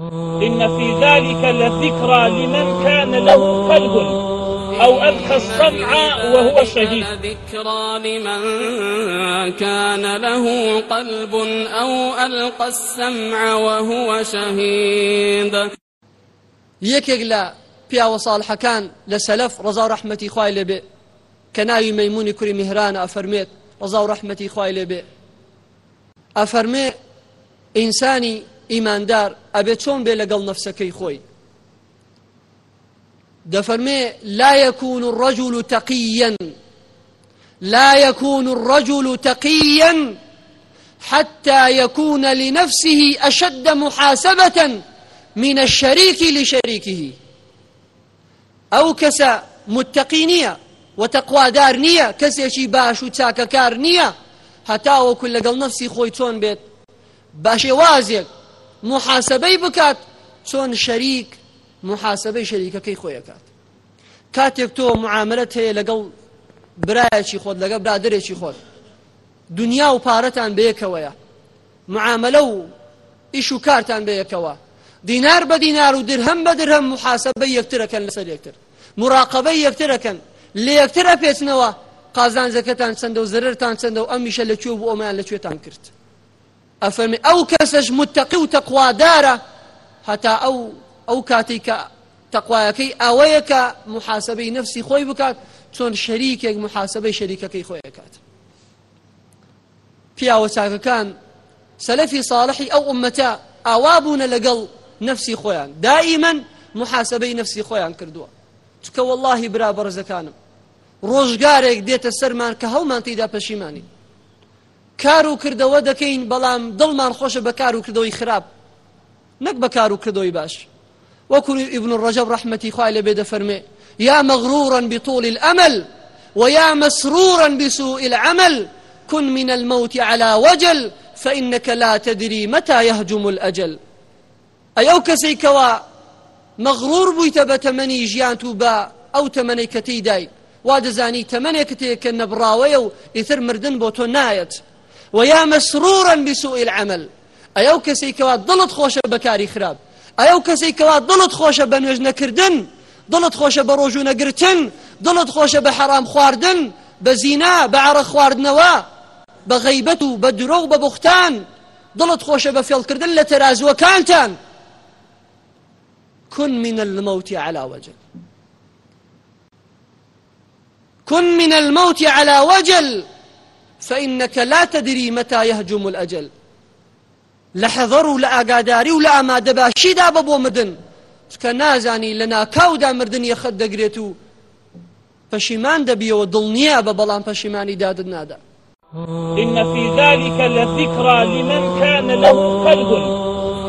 إن في ذلك لذكرى لمن كان له قلب أو ألقى السمع وهو شهيد ذكرى لمن كان له قلب أو ألقى السمع وهو شهيد يكيك لا پیاوە ساڵحەکان لە سەلف ڕزا و ڕەحمەتی خوای لێبێ کە ناوی مەمونی کوری میهرانە ئەفەرمێت ڕزا و ڕەحمەتی خوای لێبێ ئەفەرمێ ئینسانی ئیماندار ئەبێ چۆن بێ لەگەڵ نەفسەکەی خۆی دەفەرمێ لا يكون الرجل تقيا لا يكون الرجل تقيا حتى يكون لنفسه أشد محاسبة من الشريك لشريكه أو كسا متقينية وتقوى دار نية كسيشي باش وتاككار نية هەتاوەکو لەگەڵ نفسی خۆی چۆن بێت باشێوازێک محاسبەی بکات چۆن شەریک محاسبەی شەریکەکەی خۆیکات کاتێک تۆ معاملەت هەیە لەگەڵ برایەکی خۆت لەگە برادرێکی خۆت دنیا و پارەتان بەیەکەوەیە معاملە و ئیش و کارتان بەیەکەوە دینار بە دینار و درهم بە درهم محاسبە یەکترەکەن لەسەر یەکتر مراقبەی یەکترەکەن لە یەکترە پێچنەوە قازانزەکەتان چەندە و زرتان چەندە و ئەمیشە لەکوێ بۆ ئەمان لەکوێتان کرد ئەفەرمی ئەو کەسەش متتەقی و تەقوادارە هەتا ئەو ئەو کاتی کە تەقوایەکەی ئەوەیە کە محاسبەی نفسی خۆی بکات چۆن شەریکێک محاسبەی شەریکەکەی خۆیکات پیاوە چاکەکان سەلەفی ساڵحی ئەو ئومەتە ئاوا بوونە لەگەڵ نفسی خۆیان دائیمەن محاسبەی نفسی خۆیان کردووە چکە واللهی برا بەرزەکانم ڕۆژگارێک دێتە سەرمان کە هەومان تیدا پەشیمانی کار و کردەوە دەکەین بەڵام دڵمان خۆشە بە کار و کردەوەی خراپ نەک بە کار و کردەوەی باش وەکوری ئیبن و ڕەجەب ڕحمەتی خوای لە بێدە فەرمێ یا مەغرورا بطول الأمل ويا مسرورا بسوء العمل كن من الموت على وجل فإنك لا تدري متى يهجم الأجل ئەو کەسەی کەوا مەغرور بوویتە بە تەمەنی ژیان و بە ئەو تەمەەی کە تێدای وا دەزانی تەمەنێک تێککە نەبراوەیە و ئیتر مردن بۆ تۆ نایەت ويا مسرورا بسوء العمل ئەو کەسی کەوا دڵت خۆشە بەکاری خراپ ئەو کەسی کەوا دڵت خۆشە بە نوێژ نەکردن دڵت خۆشە بە ڕۆژوو نەگرتن دڵت خۆشە بە حەرام خواردن بە زینا بە عرە خواردنەوە بە غەیبەت و بە درۆ و بە بختان دڵت خۆشە بە فێڵکردن لە تەرازوەکانتان كن من الموت على وجل كن من الموت على وجل فإنك لا تدري متى يهجم الأجل لحظر ولا أقاداري ولا أما دباشي دابب ومدن كنازاني لنا كاودا مردن يخد دقريتو پشیمان دەبیەوە دڵنییا بە بەڵام پەشیمانی دادن نادا إن في ذلك لذكرى لمن كان له قلب